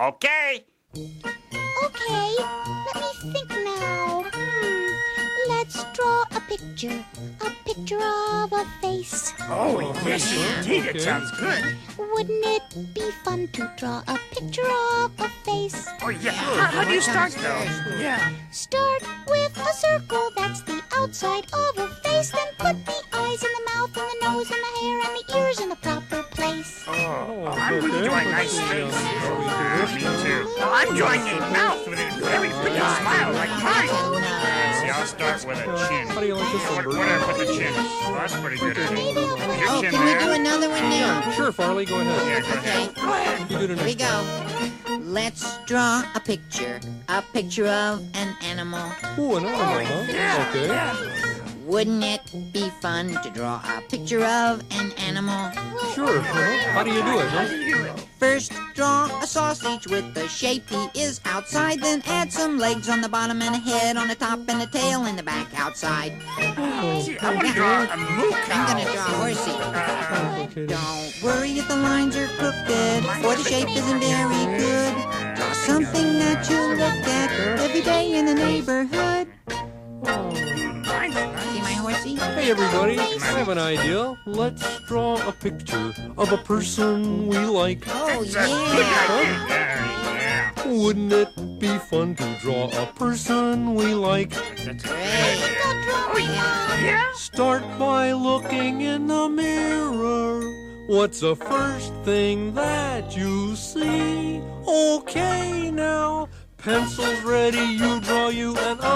Okay. Okay, let me think now. Hmm, let's draw a picture. A picture of a face. Oh, yes, indeed. It sounds good. Wouldn't it be fun to draw a picture of a face? Oh, yeah. How, how do you start, though? Yeah. Start with a circle, that's the outside of a face. Then put the eyes and the mouth and the nose and the hair and the ears and the proper place. Oh, oh, I'm really drawing nice face. Oh, Me too. Well, I'm drawing a mouth with a very pretty smile like mine. Let's see, I'll start with a chin. How do you like this one, Where, Bert? where do I put the chin? Oh, that's pretty good. isn't Oh, chin can we do another one now? Sure, Farley, go ahead. Yeah, go ahead. Okay, You do the here we go. Let's draw a picture. A picture of an animal. Ooh, an animal, huh? Okay. Wouldn't it be fun to draw a picture of an animal? Sure. How do you do it, huh? First, draw a sausage with the shape he is outside. Then add some legs on the bottom and a head on the top and a tail in the back outside. See, I want to draw a moo I'm gonna draw a horsey. Complicated. Don't worry if the lines are crooked, or the shape isn't very good. Draw something that you look at every day in the neighborhood. See my horsey? Hey, everybody. I have an idea. Let's draw a picture of a person we like. Oh That's a good yeah. idea. Yeah, yeah. Wouldn't it be fun to draw a person we like? That's a good Great. idea. Oh, yeah. Yeah? Start by looking in the mirror. What's the first thing that you see? Okay, now, pencils ready, you draw you, and I'll draw me.